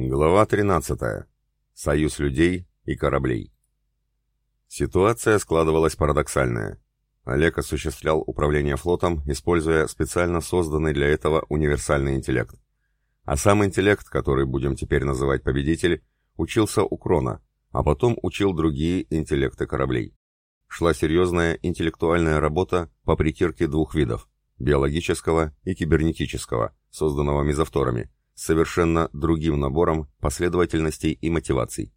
Глава 13. Союз людей и кораблей. Ситуация складывалась парадоксальная. Олег осуществлял управление флотом, используя специально созданный для этого универсальный интеллект. А сам интеллект, который будем теперь называть победитель, учился у Крона, а потом учил другие интеллекты кораблей. Шла серьезная интеллектуальная работа по притирке двух видов – биологического и кибернетического, созданного мезовторами – совершенно другим набором последовательностей и мотиваций.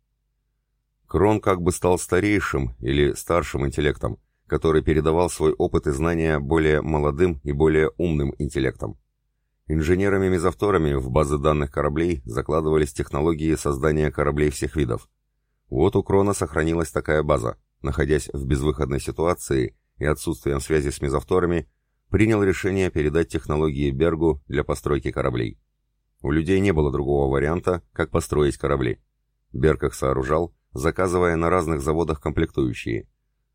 Крон как бы стал старейшим или старшим интеллектом, который передавал свой опыт и знания более молодым и более умным интеллектом. Инженерами-мезовторами в базы данных кораблей закладывались технологии создания кораблей всех видов. Вот у Крона сохранилась такая база, находясь в безвыходной ситуации и отсутствием связи с мезовторами, принял решение передать технологии Бергу для постройки кораблей. У людей не было другого варианта, как построить корабли. Берг их сооружал, заказывая на разных заводах комплектующие.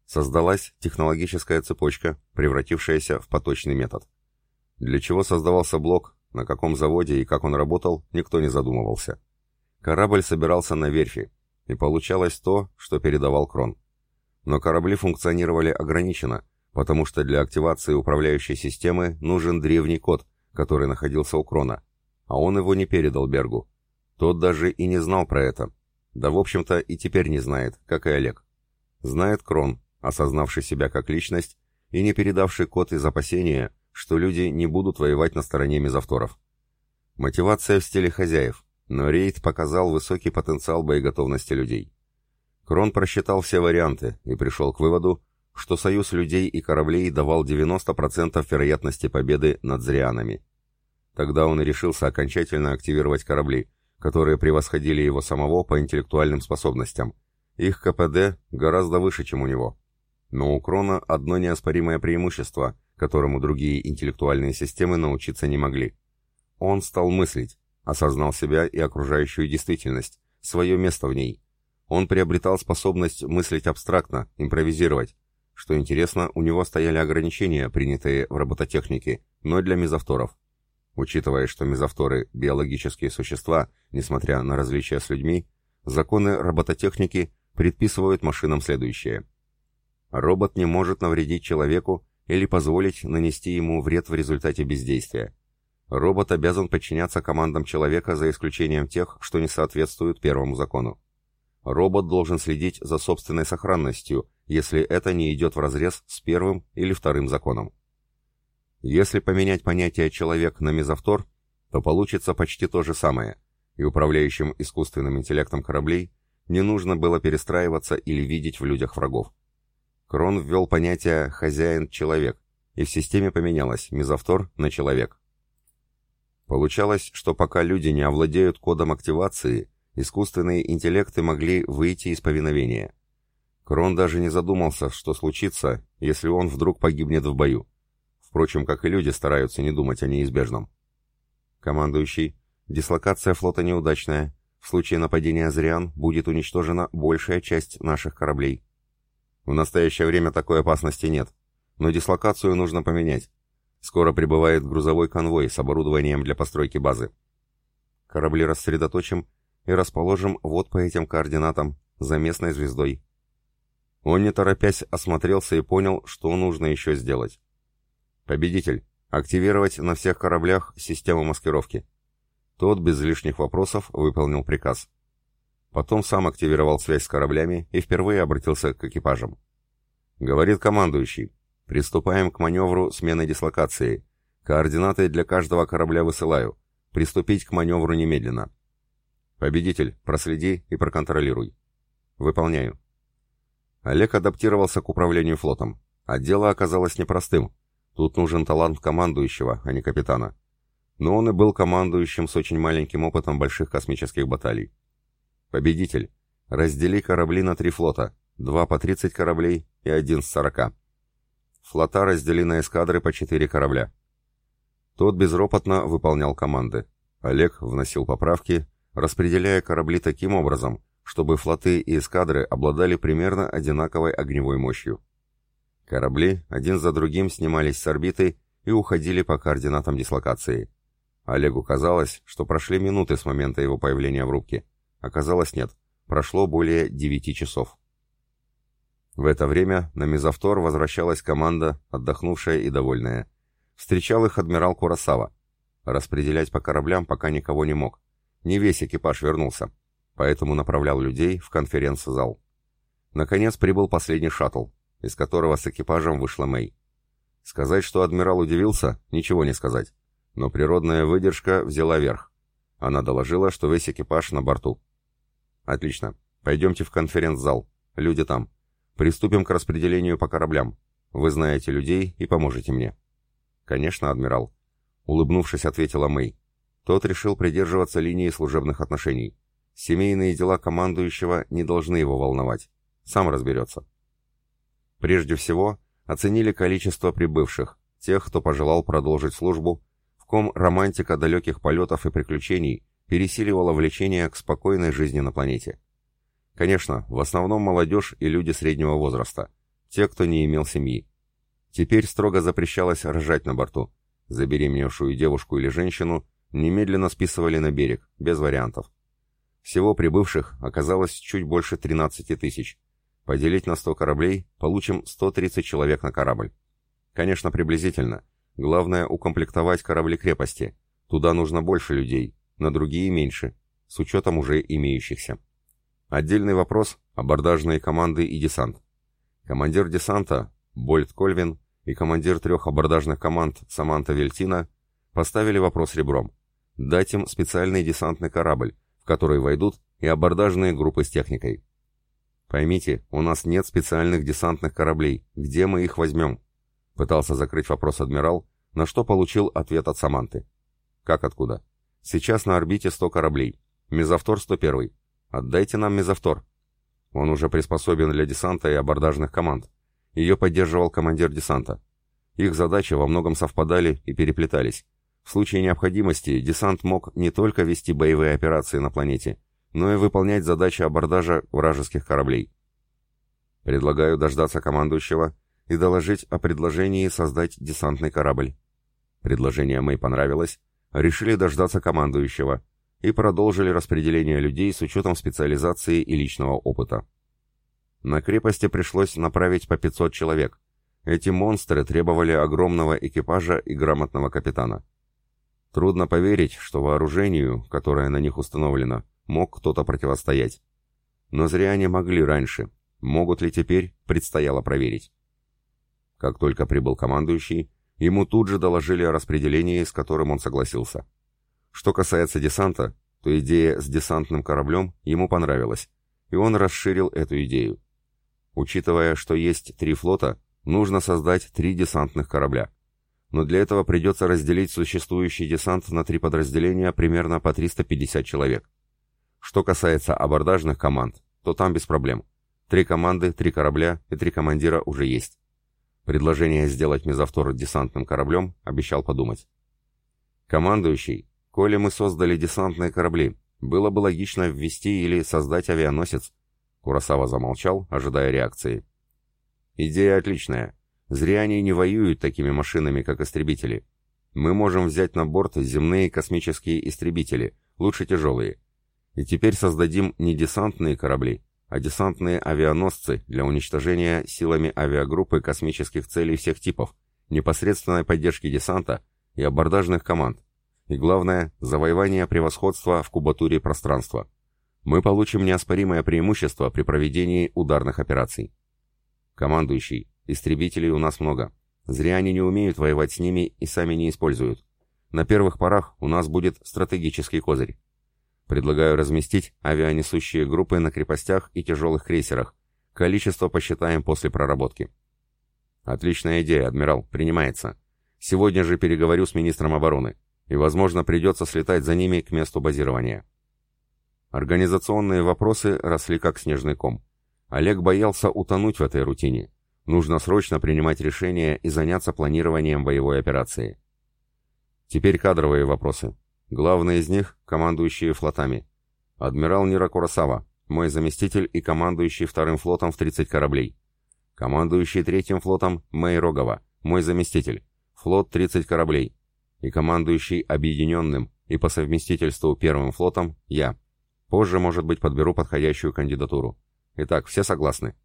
Создалась технологическая цепочка, превратившаяся в поточный метод. Для чего создавался блок, на каком заводе и как он работал, никто не задумывался. Корабль собирался на верфи, и получалось то, что передавал Крон. Но корабли функционировали ограниченно, потому что для активации управляющей системы нужен древний код, который находился у Крона, а он его не передал Бергу. Тот даже и не знал про это. Да, в общем-то, и теперь не знает, как и Олег. Знает Крон, осознавший себя как личность и не передавший код из опасения, что люди не будут воевать на стороне мезовторов. Мотивация в стиле хозяев, но рейд показал высокий потенциал боеготовности людей. Крон просчитал все варианты и пришел к выводу, что союз людей и кораблей давал 90% вероятности победы над зрианами. Тогда он и решился окончательно активировать корабли, которые превосходили его самого по интеллектуальным способностям. Их КПД гораздо выше, чем у него. Но у Крона одно неоспоримое преимущество, которому другие интеллектуальные системы научиться не могли. Он стал мыслить, осознал себя и окружающую действительность, свое место в ней. Он приобретал способность мыслить абстрактно, импровизировать. Что интересно, у него стояли ограничения, принятые в робототехнике, но для мезовторов. Учитывая, что мезовторы – биологические существа, несмотря на различия с людьми, законы робототехники предписывают машинам следующее. Робот не может навредить человеку или позволить нанести ему вред в результате бездействия. Робот обязан подчиняться командам человека за исключением тех, что не соответствуют первому закону. Робот должен следить за собственной сохранностью, если это не идет вразрез с первым или вторым законом. Если поменять понятие «человек» на мезовтор, то получится почти то же самое, и управляющим искусственным интеллектом кораблей не нужно было перестраиваться или видеть в людях врагов. Крон ввел понятие «хозяин-человек», и в системе поменялось мезовтор на «человек». Получалось, что пока люди не овладеют кодом активации, искусственные интеллекты могли выйти из повиновения. Крон даже не задумался, что случится, если он вдруг погибнет в бою. Впрочем, как и люди стараются не думать о неизбежном. Командующий, дислокация флота неудачная. В случае нападения Зриан будет уничтожена большая часть наших кораблей. В настоящее время такой опасности нет, но дислокацию нужно поменять. Скоро прибывает грузовой конвой с оборудованием для постройки базы. Корабли рассредоточим и расположим вот по этим координатам, за местной звездой. Он не торопясь осмотрелся и понял, что нужно еще сделать. «Победитель, активировать на всех кораблях систему маскировки». Тот без лишних вопросов выполнил приказ. Потом сам активировал связь с кораблями и впервые обратился к экипажам. Говорит командующий. Приступаем к маневру смены дислокации. Координаты для каждого корабля высылаю. Приступить к маневру немедленно. Победитель, проследи и проконтролируй. Выполняю. Олег адаптировался к управлению флотом, а дело оказалось непростым. Тут нужен талант командующего, а не капитана. Но он и был командующим с очень маленьким опытом больших космических баталий. Победитель. Раздели корабли на три флота. Два по 30 кораблей и один с 40. Флота раздели на эскадры по 4 корабля. Тот безропотно выполнял команды. Олег вносил поправки, распределяя корабли таким образом, чтобы флоты и эскадры обладали примерно одинаковой огневой мощью. Корабли один за другим снимались с орбиты и уходили по координатам дислокации. Олегу казалось, что прошли минуты с момента его появления в рубке. Оказалось, нет. Прошло более девяти часов. В это время на мезовтор возвращалась команда, отдохнувшая и довольная. Встречал их адмирал Курасава. Распределять по кораблям пока никого не мог. Не весь экипаж вернулся, поэтому направлял людей в конференц-зал. Наконец прибыл последний шаттл, из которого с экипажем вышла Мэй. Сказать, что адмирал удивился, ничего не сказать. Но природная выдержка взяла верх. Она доложила, что весь экипаж на борту. «Отлично. Пойдемте в конференц-зал. Люди там. Приступим к распределению по кораблям. Вы знаете людей и поможете мне». «Конечно, адмирал», — улыбнувшись, ответила Мэй. Тот решил придерживаться линии служебных отношений. Семейные дела командующего не должны его волновать. Сам разберется. Прежде всего, оценили количество прибывших, тех, кто пожелал продолжить службу, в ком романтика далеких полетов и приключений пересиливала влечение к спокойной жизни на планете. Конечно, в основном молодежь и люди среднего возраста, те, кто не имел семьи. Теперь строго запрещалось рожать на борту. Забеременевшую девушку или женщину немедленно списывали на берег, без вариантов. Всего прибывших оказалось чуть больше 13 тысяч. Поделить на 100 кораблей, получим 130 человек на корабль. Конечно, приблизительно. Главное укомплектовать корабли-крепости. Туда нужно больше людей, на другие меньше, с учетом уже имеющихся. Отдельный вопрос – абордажные команды и десант. Командир десанта, Больт Кольвин, и командир трех абордажных команд Саманта Вельтина поставили вопрос ребром. Дать им специальный десантный корабль, в который войдут и абордажные группы с техникой. Поймите, у нас нет специальных десантных кораблей. Где мы их возьмем? Пытался закрыть вопрос адмирал, на что получил ответ от Саманты. Как откуда? Сейчас на орбите 100 кораблей. Мезовтор 101. Отдайте нам мезовтор. Он уже приспособен для десанта и абордажных команд. Ее поддерживал командир десанта. Их задачи во многом совпадали и переплетались. В случае необходимости десант мог не только вести боевые операции на планете, но и выполнять задачи абордажа вражеских кораблей. Предлагаю дождаться командующего и доложить о предложении создать десантный корабль. Предложение Мэй понравилось, решили дождаться командующего и продолжили распределение людей с учетом специализации и личного опыта. На крепости пришлось направить по 500 человек. Эти монстры требовали огромного экипажа и грамотного капитана. Трудно поверить, что вооружению, которое на них установлено, мог кто-то противостоять. Но зря они могли раньше. Могут ли теперь, предстояло проверить. Как только прибыл командующий, ему тут же доложили о распределении, с которым он согласился. Что касается десанта, то идея с десантным кораблем ему понравилась, и он расширил эту идею. Учитывая, что есть три флота, нужно создать три десантных корабля но для этого придется разделить существующий десант на три подразделения примерно по 350 человек. Что касается абордажных команд, то там без проблем. Три команды, три корабля и три командира уже есть. Предложение сделать мезовтор десантным кораблем обещал подумать. Командующий, коли мы создали десантные корабли, было бы логично ввести или создать авианосец. Курасава замолчал, ожидая реакции. Идея отличная, Зря они не воюют такими машинами, как истребители. Мы можем взять на борт земные космические истребители, лучше тяжелые. И теперь создадим не десантные корабли, а десантные авианосцы для уничтожения силами авиагруппы космических целей всех типов, непосредственной поддержки десанта и абордажных команд. И главное, завоевание превосходства в кубатуре пространства. Мы получим неоспоримое преимущество при проведении ударных операций. Командующий, Истребителей у нас много. Зря они не умеют воевать с ними и сами не используют. На первых порах у нас будет стратегический козырь. Предлагаю разместить авианесущие группы на крепостях и тяжелых крейсерах. Количество посчитаем после проработки. Отличная идея, адмирал, принимается. Сегодня же переговорю с министром обороны. И, возможно, придется слетать за ними к месту базирования. Организационные вопросы росли как снежный ком. Олег боялся утонуть в этой рутине. Нужно срочно принимать решения и заняться планированием боевой операции. Теперь кадровые вопросы. Главный из них – командующие флотами. Адмирал Нира Курасава, мой заместитель и командующий вторым флотом в 30 кораблей. Командующий третьим флотом – Мэй Рогова, мой заместитель. Флот 30 кораблей. и командующий объединенным и по совместительству Первым флотом я. Позже, может быть, подберу подходящую кандидатуру. Итак, все согласны?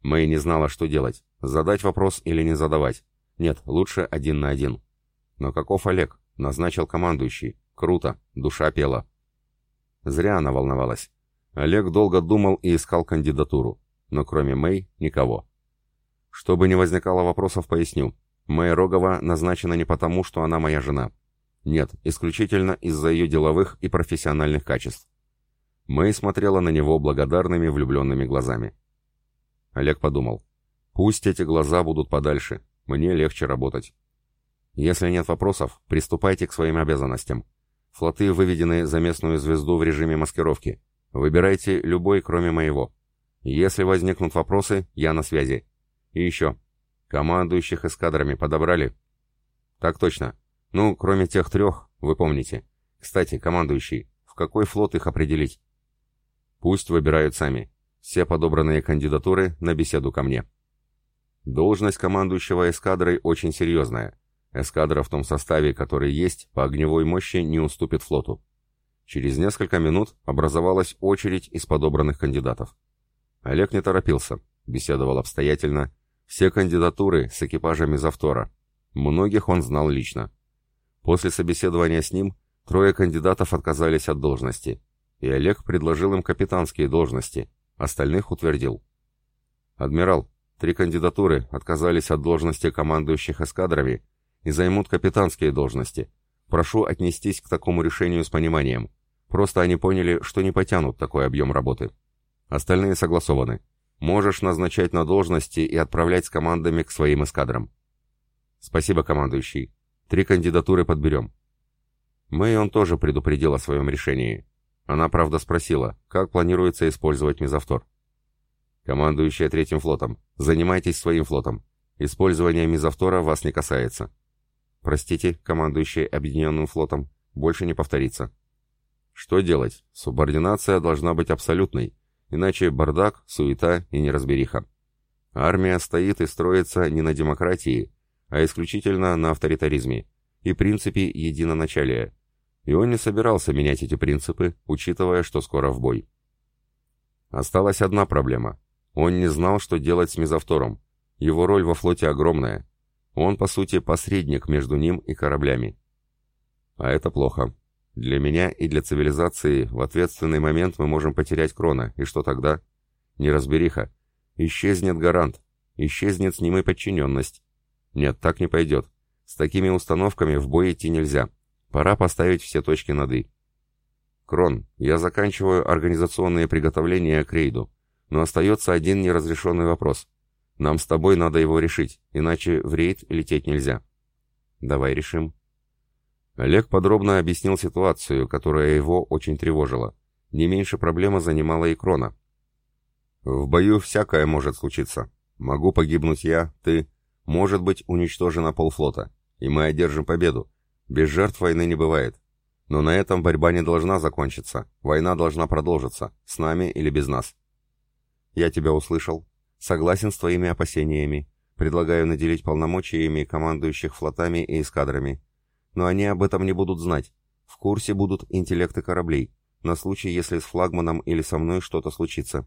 Мэй не знала, что делать. Задать вопрос или не задавать. Нет, лучше один на один. Но каков Олег? Назначил командующий. Круто, душа пела. Зря она волновалась. Олег долго думал и искал кандидатуру. Но кроме Мэй, никого. Чтобы не возникало вопросов, поясню. Мэй Рогова назначена не потому, что она моя жена. Нет, исключительно из-за ее деловых и профессиональных качеств. Мэй смотрела на него благодарными влюбленными глазами. Олег подумал. Пусть эти глаза будут подальше, мне легче работать. Если нет вопросов, приступайте к своим обязанностям. Флоты выведены за местную звезду в режиме маскировки. Выбирайте любой, кроме моего. Если возникнут вопросы, я на связи. И еще. Командующих эскадрами подобрали? Так точно. Ну, кроме тех трех, вы помните. Кстати, командующий, в какой флот их определить? Пусть выбирают сами. Все подобранные кандидатуры на беседу ко мне. Должность командующего эскадрой очень серьезная. Эскадра в том составе, который есть, по огневой мощи не уступит флоту. Через несколько минут образовалась очередь из подобранных кандидатов. Олег не торопился, беседовал обстоятельно. Все кандидатуры с экипажами Завтора. Многих он знал лично. После собеседования с ним трое кандидатов отказались от должности, и Олег предложил им капитанские должности, остальных утвердил. «Адмирал, Три кандидатуры отказались от должности командующих эскадрами и займут капитанские должности. Прошу отнестись к такому решению с пониманием. Просто они поняли, что не потянут такой объем работы. Остальные согласованы. Можешь назначать на должности и отправлять с командами к своим эскадрам. Спасибо, командующий. Три кандидатуры подберем. Мэй он тоже предупредил о своем решении. Она, правда, спросила, как планируется использовать мезовтор. Командующая третьим флотом, занимайтесь своим флотом. Использование мизавтора вас не касается. Простите, командующий объединенным флотом, больше не повторится. Что делать? Субординация должна быть абсолютной, иначе бардак, суета и неразбериха. Армия стоит и строится не на демократии, а исключительно на авторитаризме и принципе единоначалия. И он не собирался менять эти принципы, учитывая, что скоро в бой. Осталась одна проблема он не знал, что делать с мезовтором. Его роль во флоте огромная. Он, по сути, посредник между ним и кораблями. А это плохо. Для меня и для цивилизации в ответственный момент мы можем потерять Крона. И что тогда? Неразбериха. Исчезнет гарант. Исчезнет с ним и подчиненность. Нет, так не пойдет. С такими установками в бой идти нельзя. Пора поставить все точки над «и». Крон, я заканчиваю организационные приготовления к рейду. Но остается один неразрешенный вопрос. Нам с тобой надо его решить, иначе в рейд лететь нельзя. Давай решим. Олег подробно объяснил ситуацию, которая его очень тревожила. Не меньше проблема занимала и Крона. В бою всякое может случиться. Могу погибнуть я, ты. Может быть уничтожена полфлота. И мы одержим победу. Без жертв войны не бывает. Но на этом борьба не должна закончиться. Война должна продолжиться, с нами или без нас. «Я тебя услышал. Согласен с твоими опасениями. Предлагаю наделить полномочиями командующих флотами и эскадрами. Но они об этом не будут знать. В курсе будут интеллекты кораблей, на случай, если с флагманом или со мной что-то случится.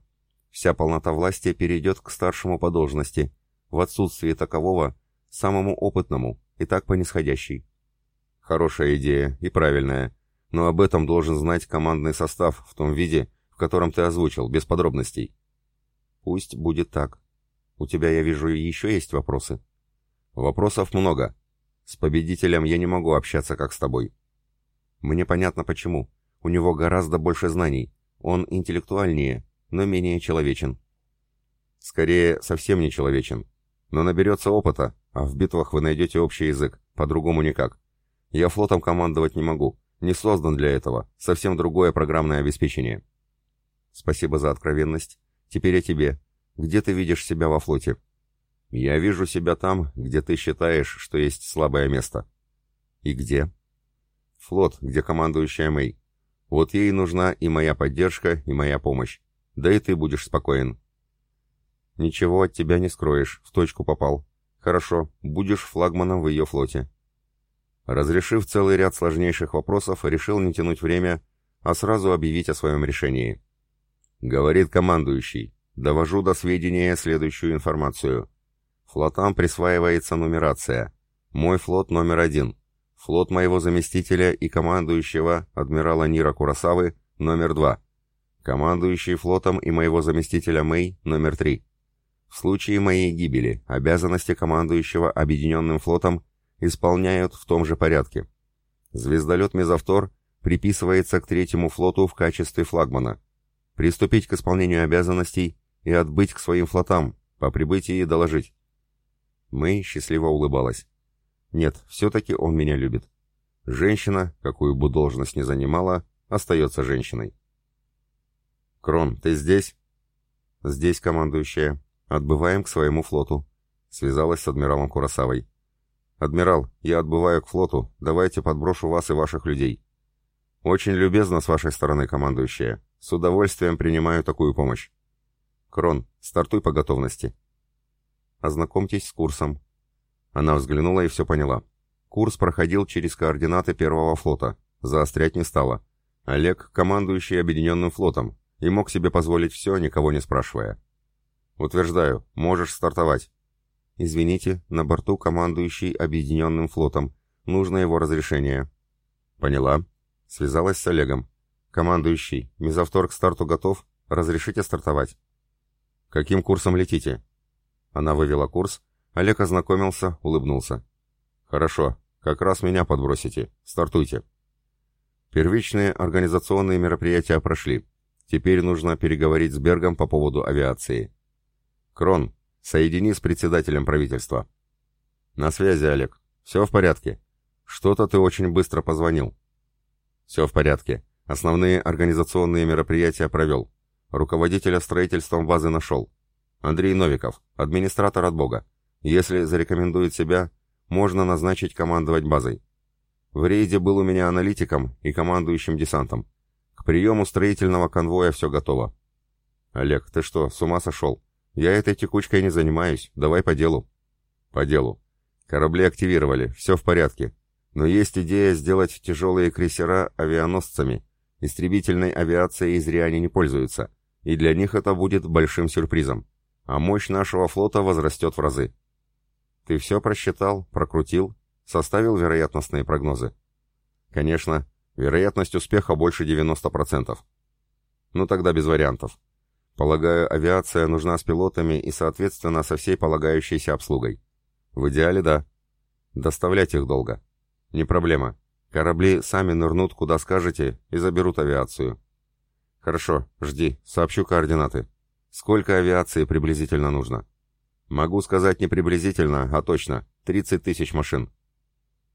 Вся полнота власти перейдет к старшему по должности. В отсутствие такового, самому опытному, и так по нисходящей. Хорошая идея и правильная, но об этом должен знать командный состав в том виде, в котором ты озвучил, без подробностей. Пусть будет так. У тебя, я вижу, еще есть вопросы? Вопросов много. С победителем я не могу общаться, как с тобой. Мне понятно почему. У него гораздо больше знаний. Он интеллектуальнее, но менее человечен. Скорее, совсем не человечен. Но наберется опыта, а в битвах вы найдете общий язык, по-другому никак. Я флотом командовать не могу, не создан для этого, совсем другое программное обеспечение. Спасибо за откровенность. Теперь о тебе. Где ты видишь себя во флоте? Я вижу себя там, где ты считаешь, что есть слабое место. И где? Флот, где командующая Мэй. Вот ей нужна и моя поддержка, и моя помощь. Да и ты будешь спокоен. Ничего от тебя не скроешь, в точку попал. Хорошо, будешь флагманом в ее флоте. Разрешив целый ряд сложнейших вопросов, решил не тянуть время, а сразу объявить о своем решении. Говорит командующий. Довожу до сведения следующую информацию. Флотам присваивается нумерация. Мой флот номер один. Флот моего заместителя и командующего, адмирала Нира Курасавы, номер два. Командующий флотом и моего заместителя Мэй, номер три. В случае моей гибели обязанности командующего Объединенным флотом исполняют в том же порядке. Звездолет «Мезовтор» приписывается к третьему флоту в качестве флагмана. Приступить к исполнению обязанностей и отбыть к своим флотам, по прибытии доложить. Мэй счастливо улыбалась. Нет, все-таки он меня любит. Женщина, какую бы должность ни занимала, остается женщиной. «Крон, ты здесь?» «Здесь, командующая. Отбываем к своему флоту», — связалась с адмиралом Курасавой. «Адмирал, я отбываю к флоту. Давайте подброшу вас и ваших людей». «Очень любезно с вашей стороны, командующая. С удовольствием принимаю такую помощь». «Крон, стартуй по готовности». «Ознакомьтесь с курсом». Она взглянула и все поняла. Курс проходил через координаты первого флота. Заострять не стала. Олег, командующий Объединенным флотом, и мог себе позволить все, никого не спрашивая. «Утверждаю, можешь стартовать». «Извините, на борту командующий Объединенным флотом. Нужно его разрешение». «Поняла». Связалась с Олегом. «Командующий, мезовтор к старту готов? Разрешите стартовать?» «Каким курсом летите?» Она вывела курс. Олег ознакомился, улыбнулся. «Хорошо, как раз меня подбросите. Стартуйте». Первичные организационные мероприятия прошли. Теперь нужно переговорить с Бергом по поводу авиации. Крон, соедини с председателем правительства. На связи, Олег. Все в порядке. Что-то ты очень быстро позвонил. Все в порядке. Основные организационные мероприятия провел. Руководителя строительством базы нашел. Андрей Новиков, администратор от Бога. Если зарекомендует себя, можно назначить командовать базой. В рейде был у меня аналитиком и командующим десантом. К приему строительного конвоя все готово. Олег, ты что, с ума сошел? Я этой текучкой не занимаюсь, давай по делу. По делу. Корабли активировали, все в порядке. Но есть идея сделать тяжелые крейсера авианосцами. Истребительной авиацией зря они не пользуются и для них это будет большим сюрпризом. А мощь нашего флота возрастет в разы. Ты все просчитал, прокрутил, составил вероятностные прогнозы? Конечно, вероятность успеха больше 90%. Ну тогда без вариантов. Полагаю, авиация нужна с пилотами и, соответственно, со всей полагающейся обслугой. В идеале да. Доставлять их долго. Не проблема. Корабли сами нырнут куда скажете и заберут авиацию. Хорошо, жди, сообщу координаты. Сколько авиации приблизительно нужно? Могу сказать не приблизительно, а точно. 30 тысяч машин.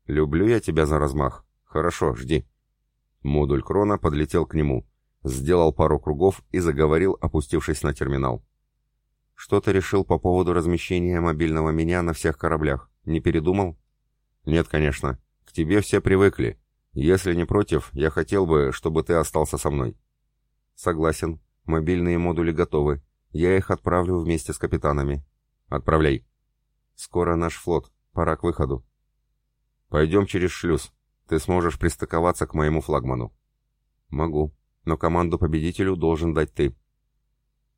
Люблю я тебя за размах. Хорошо, жди. Модуль Крона подлетел к нему, сделал пару кругов и заговорил, опустившись на терминал. Что ты решил по поводу размещения мобильного меня на всех кораблях? Не передумал? Нет, конечно. Тебе все привыкли. Если не против, я хотел бы, чтобы ты остался со мной. «Согласен. Мобильные модули готовы. Я их отправлю вместе с капитанами». «Отправляй». «Скоро наш флот. Пора к выходу». «Пойдем через шлюз. Ты сможешь пристыковаться к моему флагману». «Могу. Но команду победителю должен дать ты».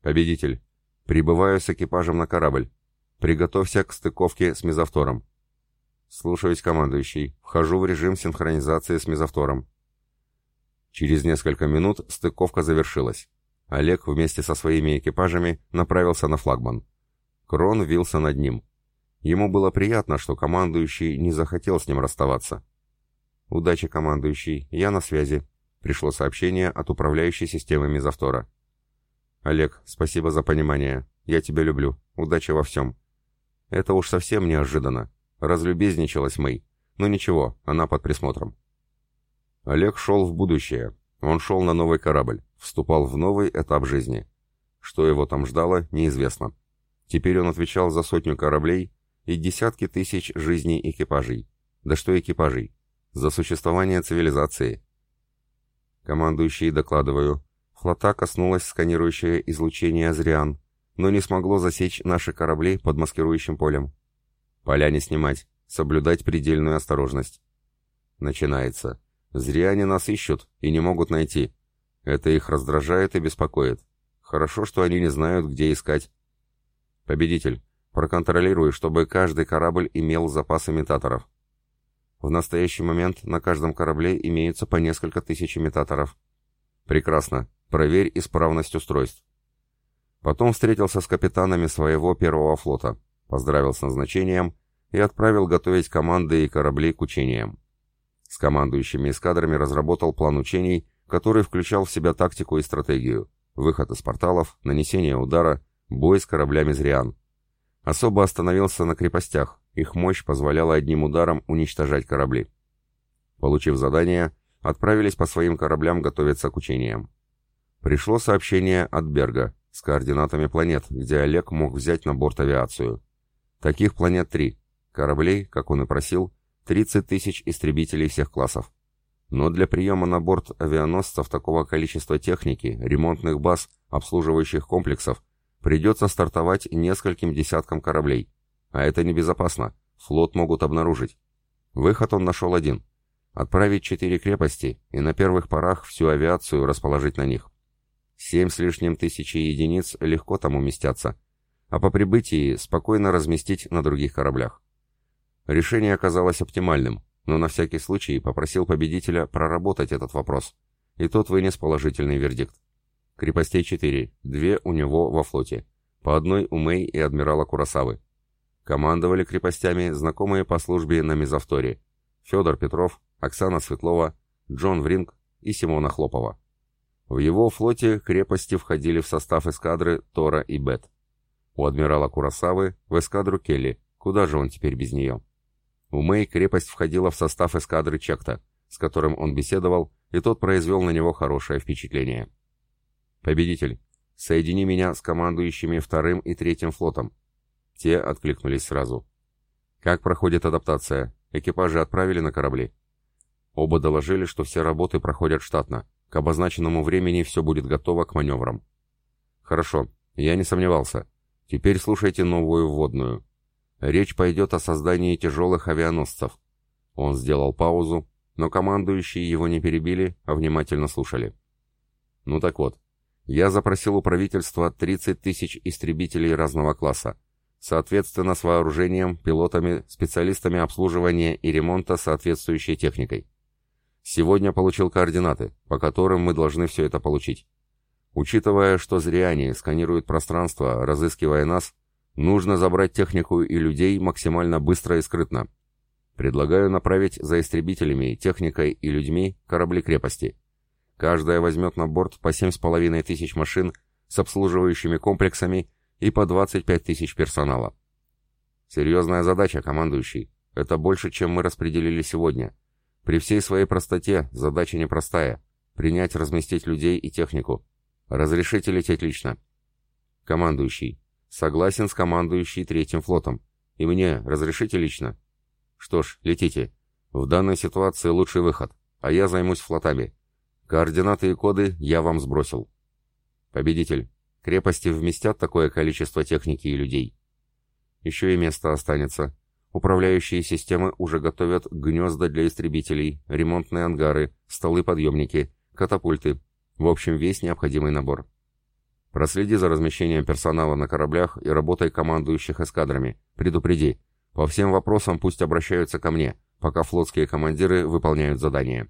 «Победитель. Прибываю с экипажем на корабль. Приготовься к стыковке с мезовтором». «Слушаюсь, командующий. Вхожу в режим синхронизации с мезовтором». Через несколько минут стыковка завершилась. Олег вместе со своими экипажами направился на флагман. Крон вился над ним. Ему было приятно, что командующий не захотел с ним расставаться. «Удачи, командующий, я на связи», — пришло сообщение от управляющей системы Мизавтора. «Олег, спасибо за понимание. Я тебя люблю. Удачи во всем». Это уж совсем неожиданно. Разлюбезничалась Мэй. Но ничего, она под присмотром. Олег шел в будущее. Он шел на новый корабль, вступал в новый этап жизни. Что его там ждало, неизвестно. Теперь он отвечал за сотню кораблей и десятки тысяч жизней экипажей. Да что экипажей? За существование цивилизации. Командующий докладываю. Флота коснулась сканирующее излучение Азриан, но не смогло засечь наши корабли под маскирующим полем. Поля не снимать, соблюдать предельную осторожность. Начинается. Зря они нас ищут и не могут найти. Это их раздражает и беспокоит. Хорошо, что они не знают, где искать. Победитель, проконтролируй, чтобы каждый корабль имел запас имитаторов. В настоящий момент на каждом корабле имеются по несколько тысяч имитаторов. Прекрасно. Проверь исправность устройств. Потом встретился с капитанами своего первого флота, поздравил с назначением и отправил готовить команды и корабли к учениям. С командующими эскадрами разработал план учений, который включал в себя тактику и стратегию, выход из порталов, нанесение удара, бой с кораблями «Зриан». Особо остановился на крепостях, их мощь позволяла одним ударом уничтожать корабли. Получив задание, отправились по своим кораблям готовиться к учениям. Пришло сообщение от Берга с координатами планет, где Олег мог взять на борт авиацию. Таких планет три. Кораблей, как он и просил, 30 тысяч истребителей всех классов. Но для приема на борт авианосцев такого количества техники, ремонтных баз, обслуживающих комплексов, придется стартовать нескольким десяткам кораблей. А это небезопасно, флот могут обнаружить. Выход он нашел один. Отправить четыре крепости и на первых порах всю авиацию расположить на них. Семь с лишним тысячи единиц легко там уместятся, а по прибытии спокойно разместить на других кораблях. Решение оказалось оптимальным, но на всякий случай попросил победителя проработать этот вопрос, и тот вынес положительный вердикт. Крепостей четыре, две у него во флоте, по одной у Мэй и адмирала Курасавы. Командовали крепостями знакомые по службе на мезовторе Федор Петров, Оксана Светлова, Джон Вринг и Симона Хлопова. В его флоте крепости входили в состав эскадры Тора и Бет. У адмирала Курасавы в эскадру Келли, куда же он теперь без нее? У Мэй крепость входила в состав эскадры Чекта, с которым он беседовал, и тот произвел на него хорошее впечатление. «Победитель, соедини меня с командующими вторым и третьим флотом». Те откликнулись сразу. «Как проходит адаптация? Экипажи отправили на корабли?» Оба доложили, что все работы проходят штатно. К обозначенному времени все будет готово к маневрам. Хорошо, я не сомневался. Теперь слушайте новую вводную. Речь пойдет о создании тяжелых авианосцев. Он сделал паузу, но командующие его не перебили, а внимательно слушали. Ну так вот, я запросил у правительства 30 тысяч истребителей разного класса, соответственно с вооружением, пилотами, специалистами обслуживания и ремонта соответствующей техникой. Сегодня получил координаты, по которым мы должны все это получить. Учитывая, что зряне сканируют пространство, разыскивая нас, нужно забрать технику и людей максимально быстро и скрытно. Предлагаю направить за истребителями, техникой и людьми корабли крепости. Каждая возьмет на борт по 7,5 тысяч машин с обслуживающими комплексами и по 25 тысяч персонала. Серьезная задача, командующий. Это больше, чем мы распределили сегодня. При всей своей простоте задача непростая. Принять, разместить людей и технику. Разрешите лететь лично. Командующий. Согласен с командующей третьим флотом. И мне разрешите лично? Что ж, летите. В данной ситуации лучший выход, а я займусь флотами. Координаты и коды я вам сбросил. Победитель. Крепости вместят такое количество техники и людей. Еще и место останется. Управляющие системы уже готовят гнезда для истребителей, ремонтные ангары, столы-подъемники, катапульты. В общем, весь необходимый набор. Проследи за размещением персонала на кораблях и работой командующих эскадрами. Предупреди. По всем вопросам пусть обращаются ко мне, пока флотские командиры выполняют задания.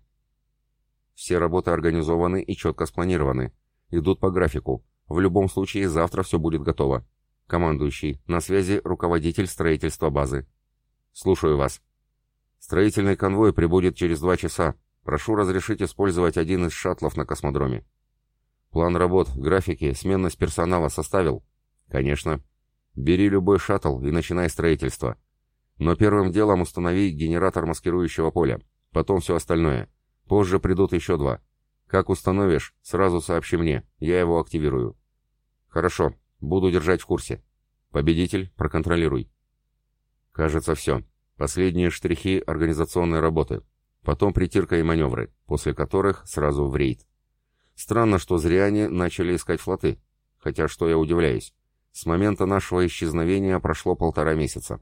Все работы организованы и четко спланированы. Идут по графику. В любом случае завтра все будет готово. Командующий. На связи руководитель строительства базы. «Слушаю вас». «Строительный конвой прибудет через два часа. Прошу разрешить использовать один из шаттлов на космодроме». «План работ, графики, сменность персонала составил?» «Конечно». «Бери любой шаттл и начинай строительство. Но первым делом установи генератор маскирующего поля, потом все остальное. Позже придут еще два. Как установишь, сразу сообщи мне, я его активирую». «Хорошо, буду держать в курсе. Победитель, проконтролируй». Кажется, все. Последние штрихи организационной работы. Потом притирка и маневры, после которых сразу в рейд. Странно, что зряне начали искать флоты. Хотя, что я удивляюсь. С момента нашего исчезновения прошло полтора месяца.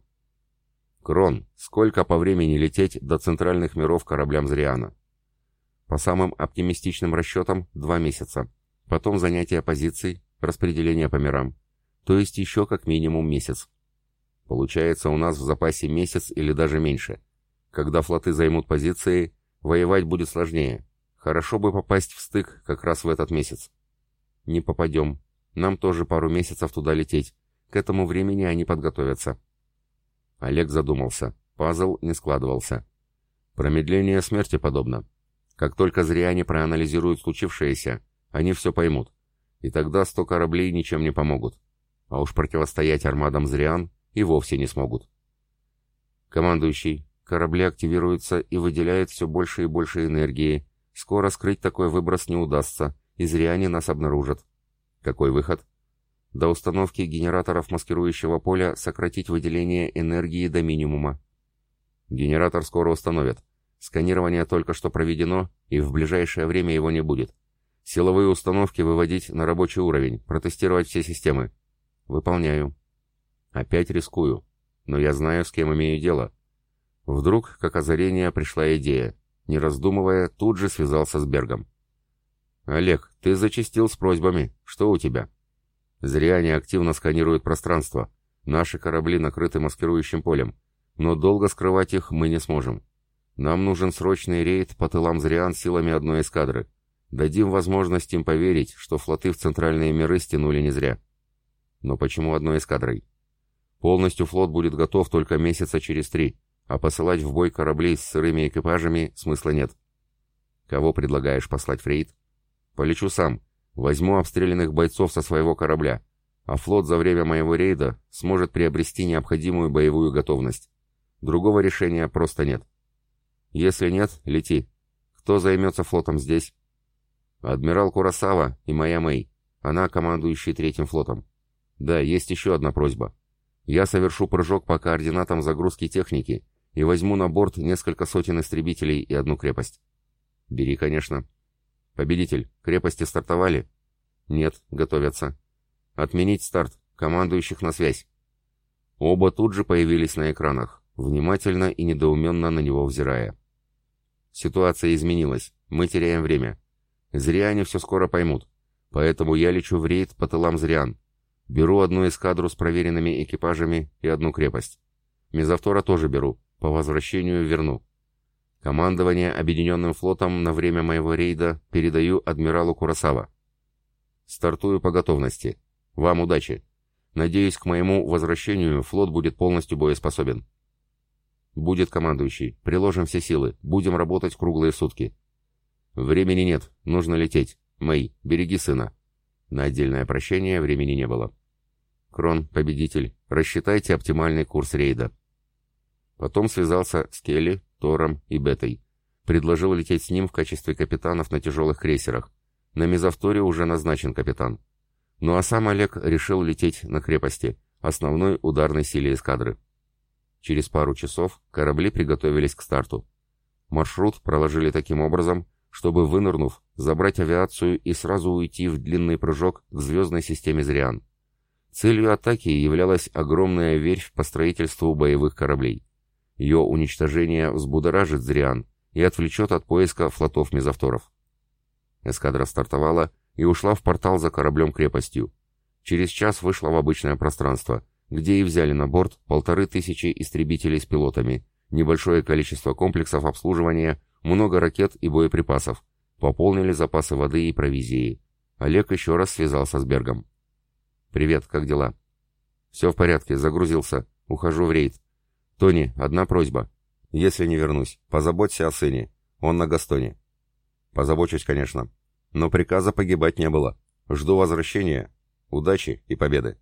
Крон, сколько по времени лететь до центральных миров кораблям Зриана? По самым оптимистичным расчетам, два месяца. Потом занятие позиций, распределение по мирам. То есть еще как минимум месяц. Получается, у нас в запасе месяц или даже меньше. Когда флоты займут позиции, воевать будет сложнее. Хорошо бы попасть в стык как раз в этот месяц. Не попадем. Нам тоже пару месяцев туда лететь. К этому времени они подготовятся. Олег задумался. Пазл не складывался. Промедление смерти подобно. Как только зря они проанализируют случившееся, они все поймут. И тогда сто кораблей ничем не помогут. А уж противостоять армадам Зриан и вовсе не смогут. Командующий, корабли активируются и выделяют все больше и больше энергии. Скоро скрыть такой выброс не удастся, и Зриане нас обнаружат. Какой выход? До установки генераторов маскирующего поля сократить выделение энергии до минимума. Генератор скоро установят. Сканирование только что проведено, и в ближайшее время его не будет. Силовые установки выводить на рабочий уровень, протестировать все системы. Выполняю. Опять рискую, но я знаю, с кем имею дело. Вдруг, как озарение, пришла идея. Не раздумывая, тут же связался с Бергом. «Олег, ты зачастил с просьбами. Что у тебя?» Зря они активно сканируют пространство. Наши корабли накрыты маскирующим полем. Но долго скрывать их мы не сможем. Нам нужен срочный рейд по тылам Зриан силами одной эскадры. Дадим возможность им поверить, что флоты в центральные миры стянули не зря. Но почему одной эскадрой? Полностью флот будет готов только месяца через три, а посылать в бой корабли с сырыми экипажами смысла нет. Кого предлагаешь послать в рейд? Полечу сам, Возьму обстрелянных бойцов со своего корабля, а флот за время моего рейда сможет приобрести необходимую боевую готовность. Другого решения просто нет. Если нет, лети. Кто займется флотом здесь? Адмирал Курасава и моя Мэй. Она командующий третьим флотом. Да, есть еще одна просьба. Я совершу прыжок по координатам загрузки техники и возьму на борт несколько сотен истребителей и одну крепость. Бери, конечно. «Победитель, крепости стартовали?» «Нет, готовятся». «Отменить старт. Командующих на связь». Оба тут же появились на экранах, внимательно и недоуменно на него взирая. Ситуация изменилась. Мы теряем время. Зря они все скоро поймут. Поэтому я лечу в рейд по тылам Зриан. Беру одну эскадру с проверенными экипажами и одну крепость. Мезовтора тоже беру. По возвращению верну. Командование Объединенным флотом на время моего рейда передаю адмиралу Курасава. Стартую по готовности. Вам удачи. Надеюсь, к моему возвращению флот будет полностью боеспособен. Будет, командующий. Приложим все силы. Будем работать круглые сутки. Времени нет. Нужно лететь. Мэй, береги сына. На отдельное прощение времени не было. Крон, победитель, рассчитайте оптимальный курс рейда. Потом связался с Келли, Тором и Бетой. Предложил лететь с ним в качестве капитанов на тяжелых крейсерах. На мезовторе уже назначен капитан. Ну а сам Олег решил лететь на крепости, основной ударной силе эскадры. Через пару часов корабли приготовились к старту. Маршрут проложили таким образом, чтобы, вынырнув, забрать авиацию и сразу уйти в длинный прыжок к звездной системе Зриан. Целью атаки являлась огромная верфь по строительству боевых кораблей. Ее уничтожение взбудоражит Зриан и отвлечет от поиска флотов мезовторов. Эскадра стартовала и ушла в портал за кораблем-крепостью. Через час вышла в обычное пространство, где и взяли на борт полторы тысячи истребителей с пилотами, небольшое количество комплексов обслуживания, много ракет и боеприпасов, пополнили запасы воды и провизии. Олег еще раз связался с Бергом. «Привет, как дела?» «Все в порядке, загрузился. Ухожу в рейд. «Тони, одна просьба. Если не вернусь, позаботься о сыне. Он на Гастоне». «Позабочусь, конечно. Но приказа погибать не было. Жду возвращения. Удачи и победы».